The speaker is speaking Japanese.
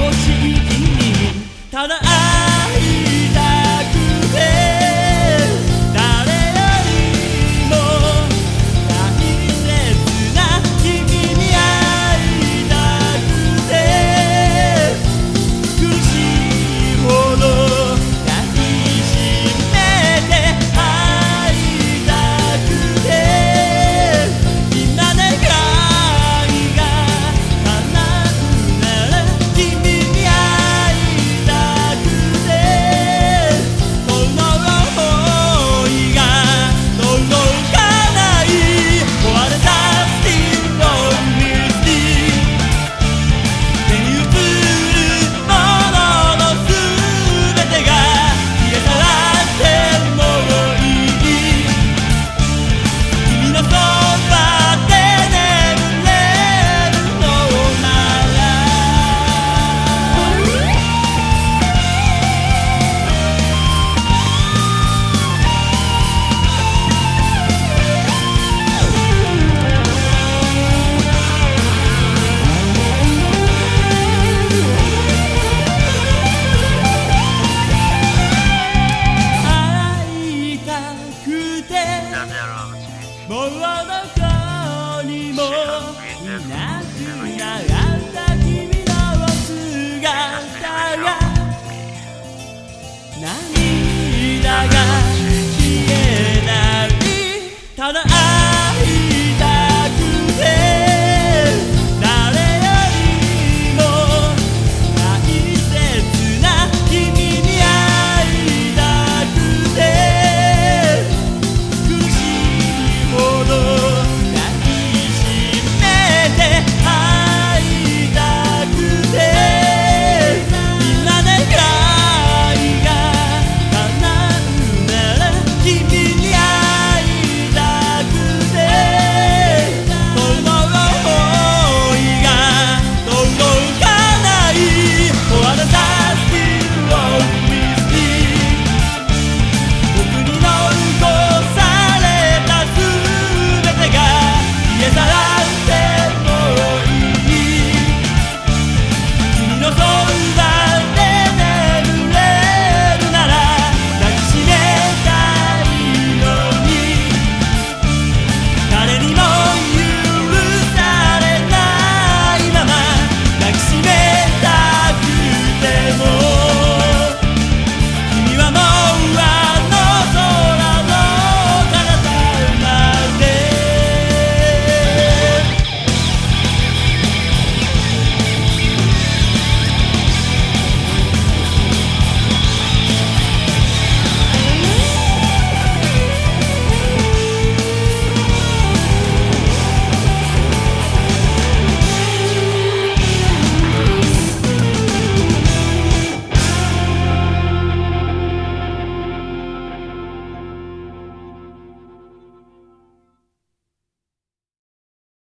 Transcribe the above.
我倾听你，他的爱。もうどこにもいなくなる。